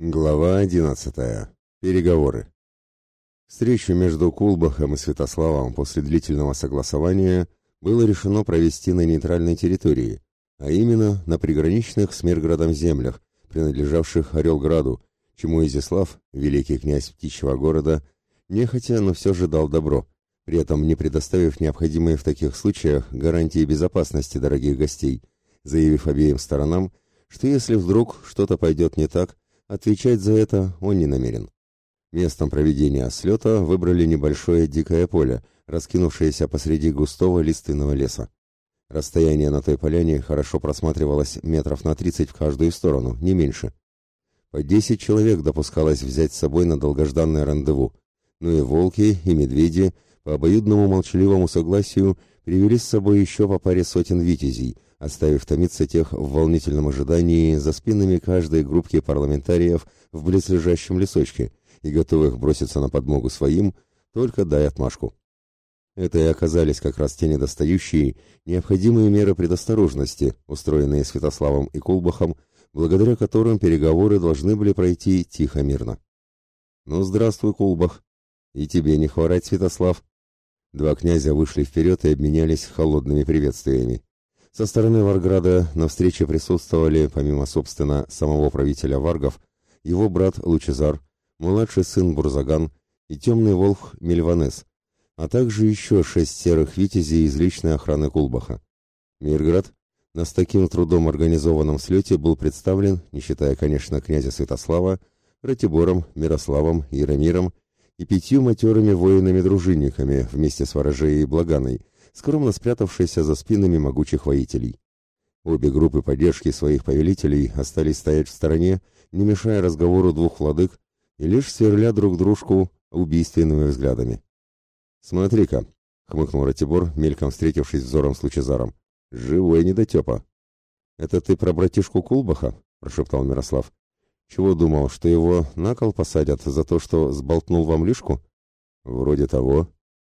Глава одиннадцатая. Переговоры. Встречу между Кулбахом и Святославом после длительного согласования было решено провести на нейтральной территории, а именно на приграничных с Мирградом землях, принадлежавших Орелграду, чему Изяслав, великий князь птичьего города, нехотя, но все же дал добро, при этом не предоставив необходимые в таких случаях гарантии безопасности дорогих гостей, заявив обеим сторонам, что если вдруг что-то пойдет не так, Отвечать за это он не намерен. Местом проведения слета выбрали небольшое дикое поле, раскинувшееся посреди густого лиственного леса. Расстояние на той поляне хорошо просматривалось метров на тридцать в каждую сторону, не меньше. По десять человек допускалось взять с собой на долгожданное рандеву. Ну и волки, и медведи по обоюдному молчаливому согласию привели с собой еще по паре сотен витязей, оставив томиться тех в волнительном ожидании за спинами каждой группки парламентариев в близлежащем лесочке и готовых броситься на подмогу своим, только дай отмашку. Это и оказались как раз те недостающие, необходимые меры предосторожности, устроенные Святославом и Кулбахом, благодаря которым переговоры должны были пройти тихо-мирно. «Ну, здравствуй, Кулбах!» «И тебе не хворать, Святослав!» Два князя вышли вперед и обменялись холодными приветствиями. Со стороны Варграда на встрече присутствовали, помимо, собственно, самого правителя Варгов, его брат Лучезар, младший сын Бурзаган и темный волк Мельванес, а также еще шесть серых витязей из личной охраны Кулбаха. Мирград на с таким трудом организованном слете был представлен, не считая, конечно, князя Святослава, Ратибором, Мирославом, Яромиром и пятью матерыми воинами-дружинниками вместе с ворожеей Благаной, скромно спрятавшаяся за спинами могучих воителей. Обе группы поддержки своих повелителей остались стоять в стороне, не мешая разговору двух владык и лишь сверля друг дружку убийственными взглядами. «Смотри-ка», — хмыкнул Ратибор, мельком встретившись взором с Лучезаром, — «живой недотепа». «Это ты про братишку Кулбаха?» — прошептал Мирослав. «Чего думал, что его на кол посадят за то, что сболтнул вам лишку?» «Вроде того.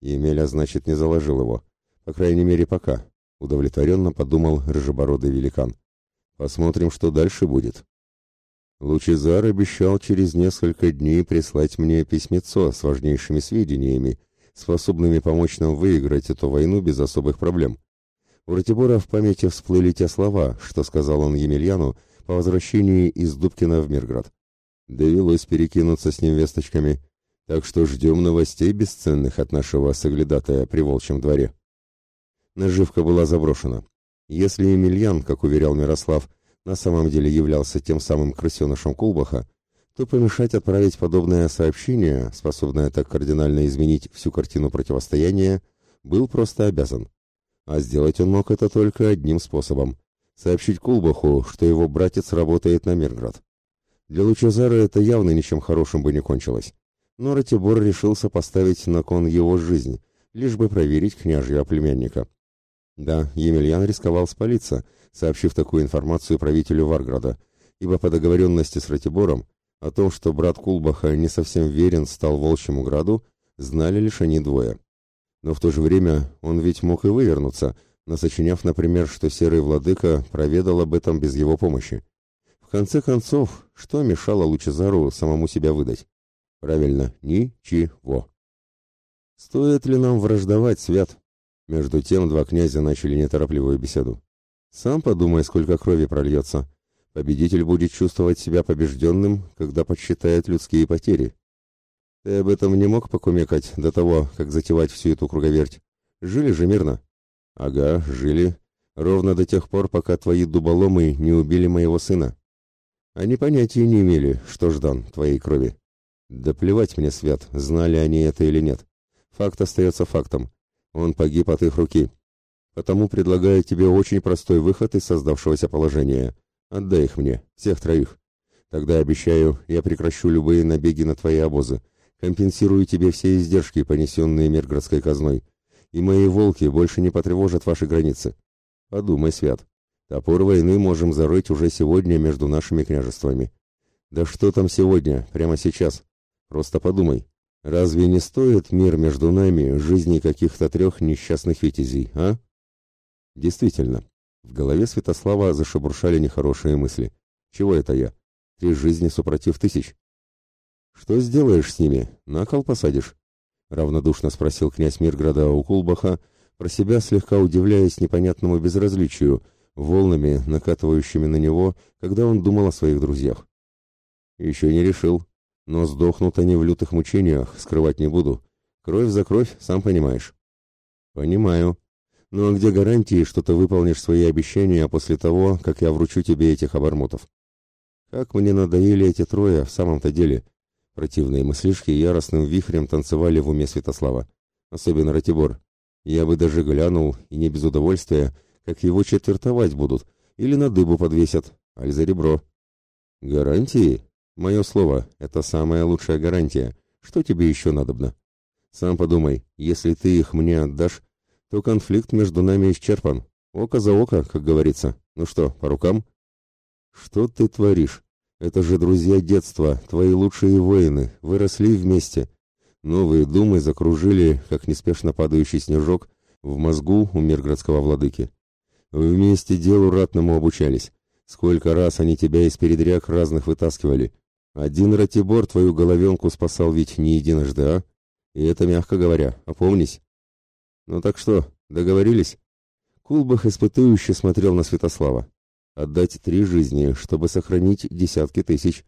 Емеля, значит, не заложил его. По крайней мере, пока, удовлетворенно подумал рыжебородый великан. Посмотрим, что дальше будет. Лучезар обещал через несколько дней прислать мне письмецо с важнейшими сведениями, способными помочь нам выиграть эту войну без особых проблем. У Ратибора в памяти всплыли те слова, что сказал он Емельяну по возвращении из Дубкина в Мирград. Довелось перекинуться с ним весточками, так что ждем новостей бесценных от нашего соглядатая при Волчьем дворе. Наживка была заброшена. Если Емельян, как уверял Мирослав, на самом деле являлся тем самым крысенышем Кулбаха, то помешать отправить подобное сообщение, способное так кардинально изменить всю картину противостояния, был просто обязан. А сделать он мог это только одним способом — сообщить Кулбаху, что его братец работает на Мирград. Для Лучезара это явно ничем хорошим бы не кончилось. Но Ратибор решился поставить на кон его жизнь, лишь бы проверить княжьего племянника. Да, Емельян рисковал спалиться, сообщив такую информацию правителю Варграда, ибо по договоренности с Ратибором о том, что брат Кулбаха не совсем верен стал Волчьему Граду, знали лишь они двое. Но в то же время он ведь мог и вывернуться, насочиняв, например, что Серый Владыка проведал об этом без его помощи. В конце концов, что мешало Лучезару самому себя выдать? Правильно, ничего. Стоит ли нам враждовать, Свят? Между тем два князя начали неторопливую беседу. «Сам подумай, сколько крови прольется. Победитель будет чувствовать себя побежденным, когда подсчитает людские потери. Ты об этом не мог покумекать до того, как затевать всю эту круговерть? Жили же мирно?» «Ага, жили. Ровно до тех пор, пока твои дуболомы не убили моего сына. Они понятия не имели, что ждан твоей крови. Да плевать мне, Свят, знали они это или нет. Факт остается фактом. Он погиб от их руки. Потому предлагаю тебе очень простой выход из создавшегося положения. Отдай их мне, всех троих. Тогда обещаю, я прекращу любые набеги на твои обозы, компенсирую тебе все издержки, понесенные Миргородской казной, и мои волки больше не потревожат ваши границы. Подумай, Свят, топор войны можем зарыть уже сегодня между нашими княжествами. Да что там сегодня, прямо сейчас? Просто подумай. Разве не стоит мир между нами жизни каких-то трех несчастных витязей, а? Действительно, в голове Святослава зашебуршали нехорошие мысли. Чего это я? Три жизни супротив тысяч. Что сделаешь с ними? На кол посадишь? Равнодушно спросил князь Мирграда у Кулбаха, про себя слегка удивляясь непонятному безразличию, волнами, накатывающими на него, когда он думал о своих друзьях. Еще не решил, но сдохнут они в лютых мучениях, скрывать не буду. Кровь за кровь, сам понимаешь. Понимаю. Ну а где гарантии, что ты выполнишь свои обещания после того, как я вручу тебе этих обормотов? Как мне надоели эти трое в самом-то деле. Противные мыслишки яростным вихрем танцевали в уме Святослава. Особенно Ратибор. Я бы даже глянул, и не без удовольствия, как его четвертовать будут, или на дыбу подвесят, аль за ребро. Гарантии? Мое слово, это самая лучшая гарантия. Что тебе еще надобно? Сам подумай, если ты их мне отдашь, то конфликт между нами исчерпан. Око за око, как говорится. Ну что, по рукам? Что ты творишь? Это же друзья детства, твои лучшие воины, выросли вместе. Новые думы закружили, как неспешно падающий снежок, в мозгу у мирградского владыки. Вместе делу ратному обучались. Сколько раз они тебя из передряг разных вытаскивали. Один Ратибор твою головенку спасал ведь не единожды, а? И это мягко говоря, опомнись. Ну так что, договорились? Кулбах испытующе смотрел на Святослава. Отдать три жизни, чтобы сохранить десятки тысяч.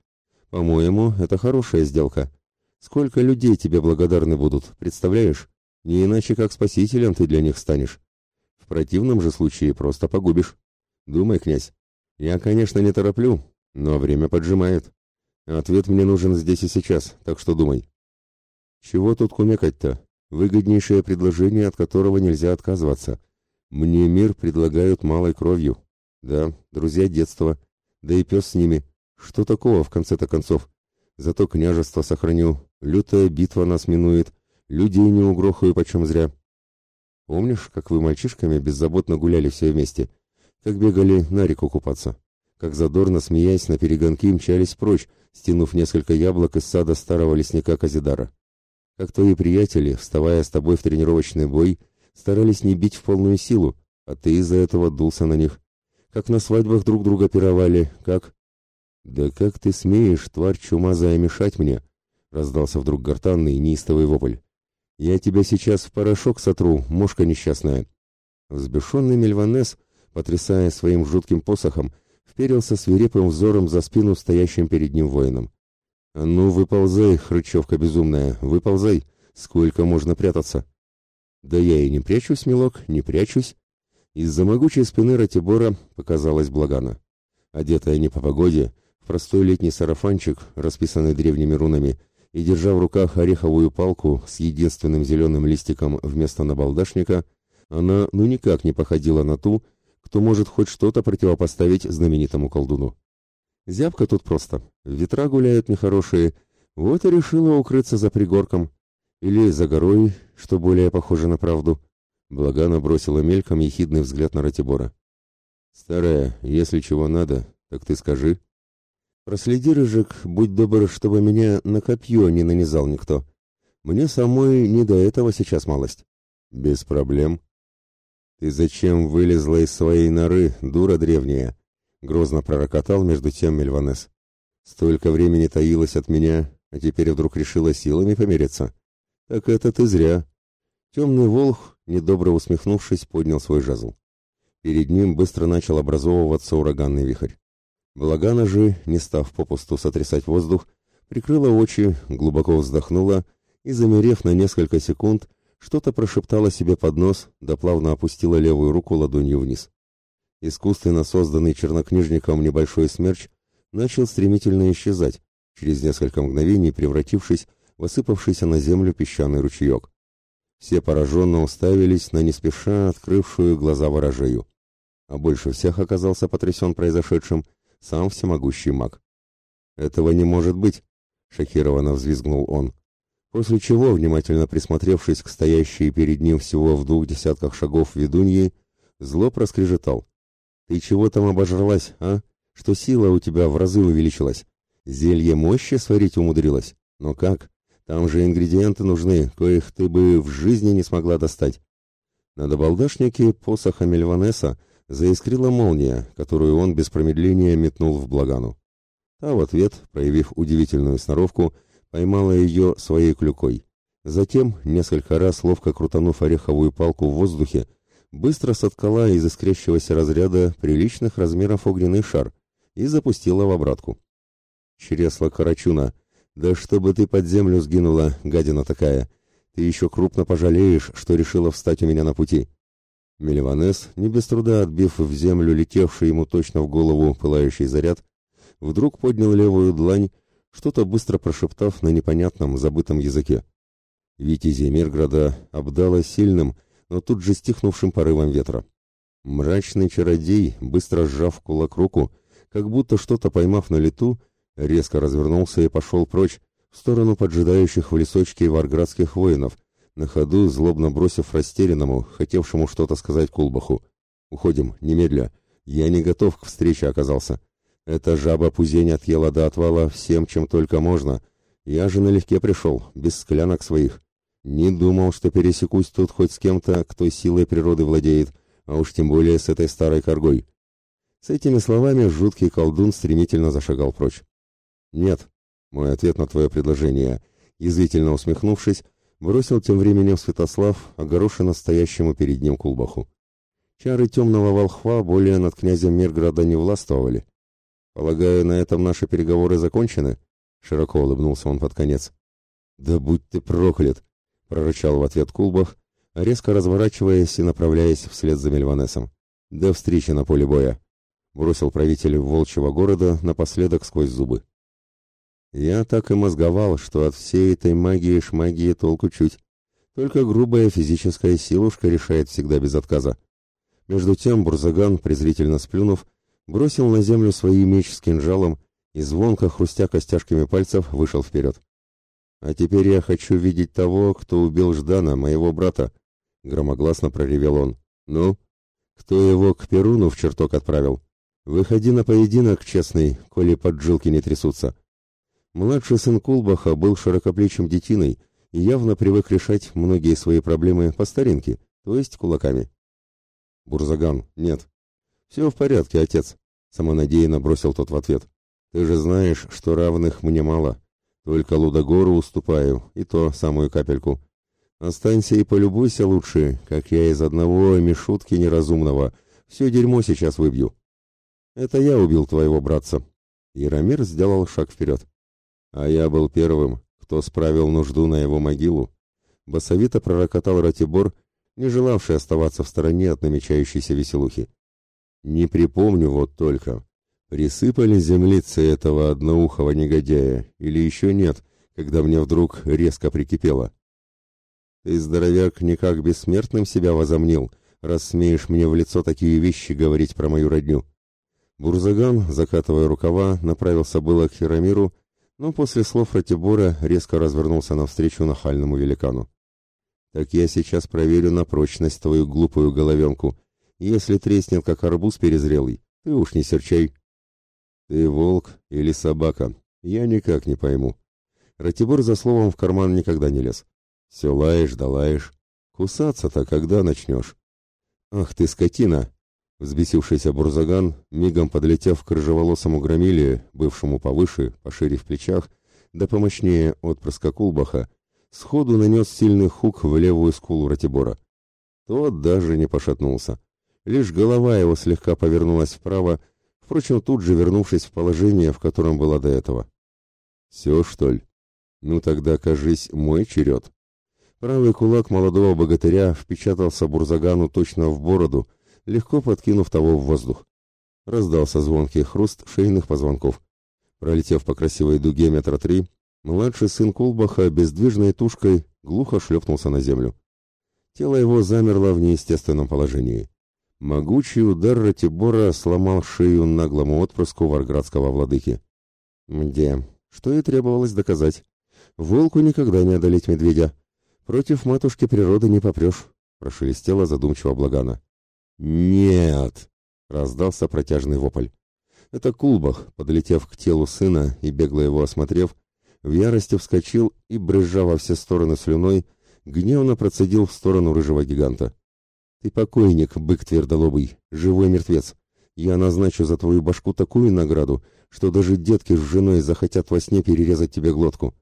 По-моему, это хорошая сделка. Сколько людей тебе благодарны будут, представляешь? Не иначе, как спасителем ты для них станешь. В противном же случае просто погубишь. Думай, князь. Я, конечно, не тороплю, но время поджимает. Ответ мне нужен здесь и сейчас, так что думай. Чего тут кумекать-то? Выгоднейшее предложение, от которого нельзя отказываться. Мне мир предлагают малой кровью. Да, друзья детства. Да и пес с ними. Что такого, в конце-то концов? Зато княжество сохраню. Лютая битва нас минует. Людей не угрохаю почем зря. Помнишь, как вы мальчишками беззаботно гуляли все вместе? Как бегали на реку купаться? Как задорно, смеясь, на перегонки мчались прочь, стянув несколько яблок из сада старого лесника Казидара? Как твои приятели, вставая с тобой в тренировочный бой, старались не бить в полную силу, а ты из-за этого дулся на них? как на свадьбах друг друга пировали, как... «Да как ты смеешь, тварь чумазая, мешать мне?» — раздался вдруг гортанный неистовый вопль. «Я тебя сейчас в порошок сотру, мошка несчастная». Взбешенный Мельванес, потрясая своим жутким посохом, вперился свирепым взором за спину стоящим перед ним воином. «А ну, выползай, хрычевка безумная, выползай! Сколько можно прятаться?» «Да я и не прячусь, милок, не прячусь!» Из-за могучей спины Ратибора показалась Благана. Одетая не по погоде, в простой летний сарафанчик, расписанный древними рунами, и держа в руках ореховую палку с единственным зеленым листиком вместо набалдашника, она ну никак не походила на ту, кто может хоть что-то противопоставить знаменитому колдуну. Зябка тут просто. Ветра гуляют нехорошие, вот и решила укрыться за пригорком. Или за горой, что более похоже на правду. Благана бросила мельком ехидный взгляд на Ратибора. «Старая, если чего надо, так ты скажи». «Проследи, Рыжик, будь добр, чтобы меня на копье не нанизал никто. Мне самой не до этого сейчас малость». «Без проблем». «Ты зачем вылезла из своей норы, дура древняя?» Грозно пророкотал между тем Мельванес. «Столько времени таилась от меня, а теперь вдруг решила силами помериться. Так это ты зря. Темный волх недобро усмехнувшись, поднял свой жезл. Перед ним быстро начал образовываться ураганный вихрь. Благана же, не став попусту сотрясать воздух, прикрыла очи, глубоко вздохнула и, замерев на несколько секунд, что-то прошептала себе под нос, да плавно опустила левую руку ладонью вниз. Искусственно созданный чернокнижником небольшой смерч начал стремительно исчезать, через несколько мгновений превратившись в осыпавшийся на землю песчаный ручеек. Все пораженно уставились на неспеша открывшую глаза ворожею. А больше всех оказался потрясен произошедшим сам всемогущий маг. «Этого не может быть!» — шокированно взвизгнул он. После чего, внимательно присмотревшись к стоящей перед ним всего в двух десятках шагов ведуньи, зло проскрежетал. «Ты чего там обожралась, а? Что сила у тебя в разы увеличилась? Зелье мощи сварить умудрилась? Но как? Там же ингредиенты нужны, коих ты бы в жизни не смогла достать. На добалдашнике посоха Мельванеса заискрила молния, которую он без промедления метнул в Благану. Та в ответ, проявив удивительную сноровку, поймала ее своей клюкой. Затем, несколько раз ловко крутанув ореховую палку в воздухе, быстро соткала из искрящегося разряда приличных размеров огненный шар и запустила в обратку. «Чресла Карачуна! Да чтобы ты под землю сгинула, гадина такая! Ты еще крупно пожалеешь, что решила встать у меня на пути!» Мельванес, не без труда отбив в землю летевший ему точно в голову пылающий заряд, вдруг поднял левую длань, что-то быстро прошептав на непонятном, забытом языке. Витязя Мирграда обдало сильным, но тут же стихнувшим порывом ветра. Мрачный чародей, быстро сжав кулак руку, как будто что-то поймав на лету, резко развернулся и пошел прочь, в сторону поджидающих в лесочке варградских воинов, на ходу злобно бросив растерянному, хотевшему что-то сказать Кулбаху. «Уходим, немедля. Я не готов к встрече оказался. Эта жаба пузень отъела до отвала всем, чем только можно. Я же налегке пришел, без склянок своих. Не думал, что пересекусь тут хоть с кем-то, кто силой природы владеет, а уж тем более с этой старой коргой. С этими словами жуткий колдун стремительно зашагал прочь. «Нет», — мой ответ на твое предложение, язвительно усмехнувшись, бросил тем временем Святослав, огорошенно стоящему перед ним Кулбаху. Чары темного волхва более над князем Мирграда не властвовали. «Полагаю, на этом наши переговоры закончены?» — широко улыбнулся он под конец. «Да будь ты проклят!» прорычал в ответ Кулбах, резко разворачиваясь и направляясь вслед за Мельванесом. До встречи на поле боя, бросил правитель волчьего города напоследок сквозь зубы. Я так и мозговал, что от всей этой магии шмагии толку чуть. Только грубая физическая силушка решает всегда без отказа. Между тем Бурзаган, презрительно сплюнув, бросил на землю свои меч с кинжалом и звонко хрустя костяшками пальцев вышел вперед. А теперь я хочу видеть того, кто убил Ждана, моего брата, громогласно проревел он. Ну, кто его к Перуну в чертог отправил? Выходи на поединок, честный, коли поджилки не трясутся. Младший сын Кулбаха был широкоплечим детиной и явно привык решать многие свои проблемы по старинке, то есть кулаками. Бурзаган, нет. Все в порядке, отец, самонадеянно бросил тот в ответ. Ты же знаешь, что равных мне мало. Только Лудогору уступаю, и то самую капельку. Останься и полюбуйся лучше, как я из одного мешутки неразумного все дерьмо сейчас выбью. Это я убил твоего братца. Яромир сделал шаг вперед. А я был первым, кто справил нужду на его могилу. Басовито пророкотал Ратибор, не желавший оставаться в стороне от намечающейся веселухи. Не припомню вот только, Присыпали землицы этого одноухого негодяя, или еще нет, когда мне вдруг резко прикипело. Ты, здоровяк, никак бессмертным себя возомнил, раз смеешь мне в лицо такие вещи говорить про мою родню. Бурзаган, закатывая рукава, направился было к Хирамиру, но после слов Ратибора резко развернулся навстречу нахальному великану. «Так я сейчас проверю на прочность твою глупую головенку. Если треснет, как арбуз перезрелый, ты уж не серчай». «Ты волк или собака? Я никак не пойму». Ратибор за словом в карман никогда не лез. «Все лаешь да лаешь. Кусаться-то когда начнешь?» «Ах ты, скотина!» Взбесившийся Бурзаган, мигом подлетев к рыжеволосому громиле, бывшему повыше, пошире в плечах, да помощнее отпрыска Кулбаха, сходу нанес сильный хук в левую скулу Ратибора. Тот даже не пошатнулся. Лишь голова его слегка повернулась вправо, впрочем, тут же вернувшись в положение, в котором была до этого. «Все, что ли? Ну тогда, кажись, мой черед». Правый кулак молодого богатыря впечатался Бурзагану точно в бороду, легко подкинув того в воздух. Раздался звонкий хруст шейных позвонков. Пролетев по красивой дуге метра три, младший сын Кулбаха бездвижной тушкой глухо шлепнулся на землю. Тело его замерло в неестественном положении. Могучий удар Ратибора сломал шею наглому отпрыску варградского владыки. Где? Что и требовалось доказать. Волку никогда не одолеть медведя. Против матушки природы не попрешь, прошелестела задумчиво Благана. Нет! раздался протяжный вопль. Это Кулбах, подлетев к телу сына и бегло его осмотрев, в ярости вскочил и, брызжа во все стороны слюной, гневно процедил в сторону рыжего гиганта. Ты покойник, бык твердолобый, живой мертвец. Я назначу за твою башку такую награду, что даже детки с женой захотят во сне перерезать тебе глотку.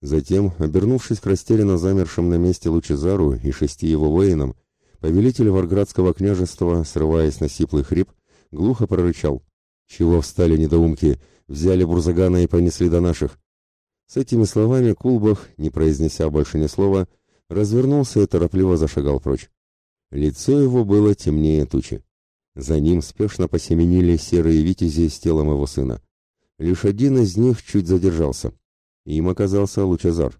Затем, обернувшись к растерянно замершим на месте Лучезару и шести его воинам, повелитель Варградского княжества, срываясь на сиплый хрип, глухо прорычал. «Чего встали недоумки? Взяли Бурзагана и понесли до наших!» С этими словами Кулбах, не произнеся больше ни слова, развернулся и торопливо зашагал прочь. Лицо его было темнее тучи. За ним спешно посеменили серые витязи с телом его сына. Лишь один из них чуть задержался. Им оказался Лучезар.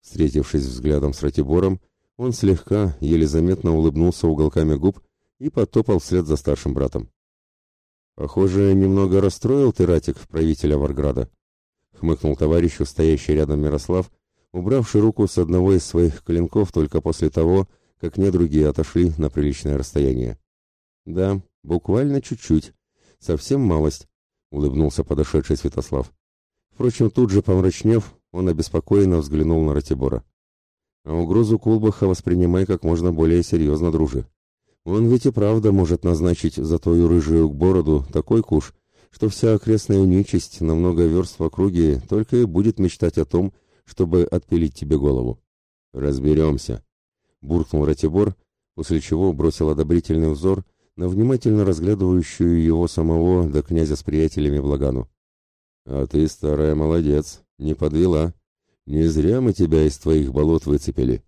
Встретившись взглядом с Ратибором, он слегка, еле заметно улыбнулся уголками губ и потопал вслед за старшим братом. «Похоже, немного расстроил ты, Ратик, правителя Варграда», — хмыкнул товарищу, стоящий рядом Мирослав, убравший руку с одного из своих клинков только после того, как недруги отошли на приличное расстояние. «Да, буквально чуть-чуть. Совсем малость», — улыбнулся подошедший Святослав. Впрочем, тут же помрачнев, он обеспокоенно взглянул на Ратибора. «А угрозу Кулбаха воспринимай как можно более серьезно, дружи. Он ведь и правда может назначить за твою рыжую бороду такой куш, что вся окрестная нечисть на много верст в округе только и будет мечтать о том, чтобы отпилить тебе голову. Разберемся, буркнул Ратибор, после чего бросил одобрительный взор на внимательно разглядывающую его самого до князя с приятелями Благану. «А ты, старая, молодец, не подвела. Не зря мы тебя из твоих болот выцепили».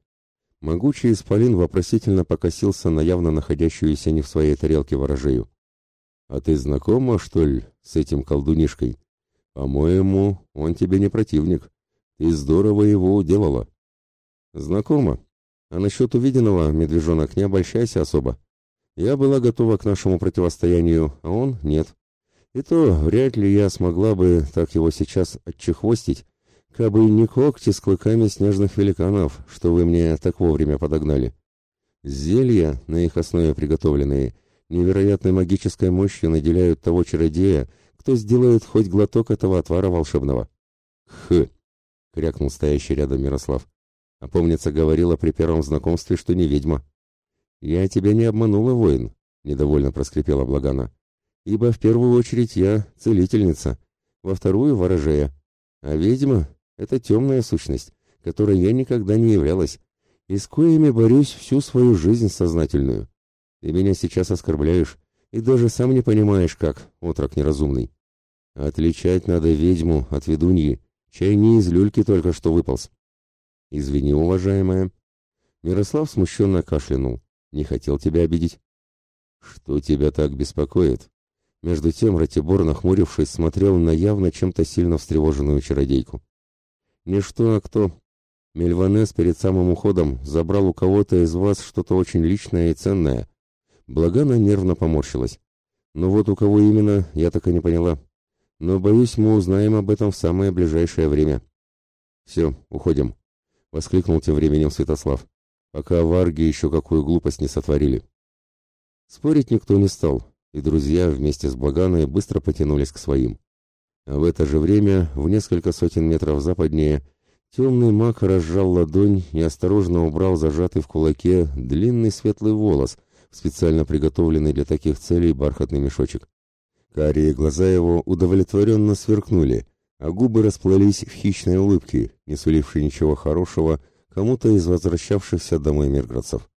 Могучий исполин вопросительно покосился на явно находящуюся не в своей тарелке ворожею. «А ты знакома, что ли, с этим колдунишкой? По-моему, он тебе не противник. Ты здорово его уделала». «Знакома», а насчет увиденного, медвежонок, не обольщайся особо. Я была готова к нашему противостоянию, а он нет. И то вряд ли я смогла бы так его сейчас отчехвостить, кабы не когти с клыками снежных великанов, что вы мне так вовремя подогнали. Зелья, на их основе приготовленные, невероятной магической мощью наделяют того чародея, кто сделает хоть глоток этого отвара волшебного. «Хы!» — крякнул стоящий рядом Мирослав. А помнится, говорила при первом знакомстве, что не ведьма. «Я тебя не обманула, воин», — недовольно проскрипела Благана. «Ибо в первую очередь я целительница, во вторую — ворожея. А ведьма — это темная сущность, которой я никогда не являлась, и с коими борюсь всю свою жизнь сознательную. Ты меня сейчас оскорбляешь, и даже сам не понимаешь, как, отрок неразумный. Отличать надо ведьму от ведуньи, чай не из люльки только что выполз. «Извини, уважаемая». Мирослав смущенно кашлянул. «Не хотел тебя обидеть». «Что тебя так беспокоит?» Между тем Ратибор, нахмурившись, смотрел на явно чем-то сильно встревоженную чародейку. «Не что, а кто. Мельванес перед самым уходом забрал у кого-то из вас что-то очень личное и ценное». Благана нервно поморщилась. «Но вот у кого именно, я так и не поняла. Но, боюсь, мы узнаем об этом в самое ближайшее время». «Все, уходим», — воскликнул тем временем Святослав, пока варги еще какую глупость не сотворили. Спорить никто не стал, и друзья вместе с Баганой быстро потянулись к своим. А в это же время, в несколько сотен метров западнее, темный маг разжал ладонь и осторожно убрал зажатый в кулаке длинный светлый волос, специально приготовленный для таких целей бархатный мешочек. Карие глаза его удовлетворенно сверкнули, а губы расплылись в хищной улыбке, не сулившей ничего хорошего кому-то из возвращавшихся домой мирградцев.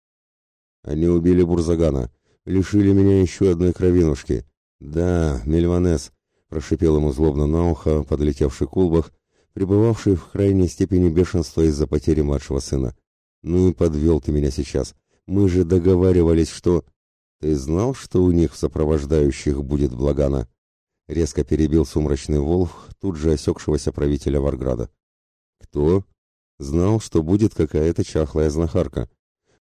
Они убили Бурзагана, лишили меня еще одной кровинушки. Да, Мельванес, прошипел ему злобно на ухо подлетевший Кулбах, пребывавший в крайней степени бешенства из-за потери младшего сына. Ну и подвел ты меня сейчас. Мы же договаривались, что... Ты знал, что у них в сопровождающих будет Благана? Резко перебил сумрачный волк тут же осекшегося правителя Варграда. Кто? Знал, что будет какая-то чахлая знахарка.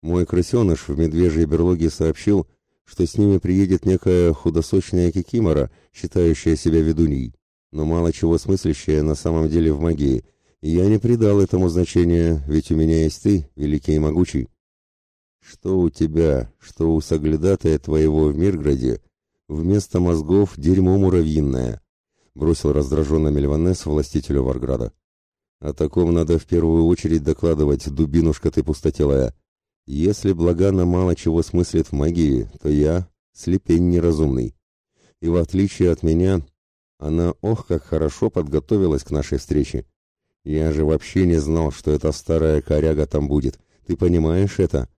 Мой крысеныш в медвежьей берлоге сообщил, что с ними приедет некая худосочная кикимора, считающая себя ведуньей, но мало чего смыслящая на самом деле в магии, и я не придал этому значения, ведь у меня есть ты, великий и могучий. Что у тебя, что у соглядатая твоего в Мирграде, Вместо мозгов дерьмо муравьиное, бросил раздраженно Мельванес властителю Варграда. О таком надо в первую очередь докладывать, дубинушка ты пустотелая. Если Благана мало чего смыслит в магии, то я слепень неразумный. И в отличие от меня, Она, ох, как хорошо подготовилась к нашей встрече. Я же вообще не знал, что эта старая коряга там будет. Ты понимаешь это?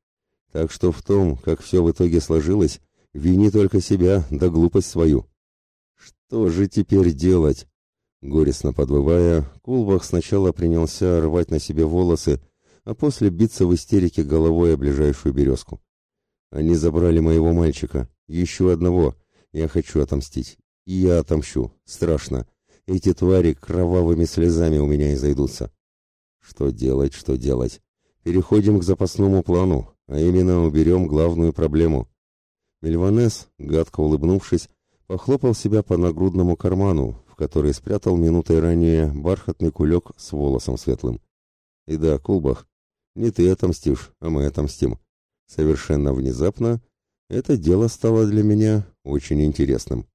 Так что в том, как все в итоге сложилось, вини только себя, да глупость свою. Что же теперь делать? Горестно подвывая, Кулбах сначала принялся рвать на себе волосы, а после биться в истерике головой о ближайшую березку. Они забрали моего мальчика, еще одного. Я хочу отомстить. И я отомщу. Страшно. Эти твари кровавыми слезами у меня изойдутся. Что делать, что делать? Переходим к запасному плану, а именно уберем главную проблему. Мельванес, гадко улыбнувшись, похлопал себя по нагрудному карману, в который спрятал минутой ранее бархатный кулек с волосом светлым. И да, Кулбах, не ты отомстишь, а мы отомстим. Совершенно внезапно это дело стало для меня очень интересным.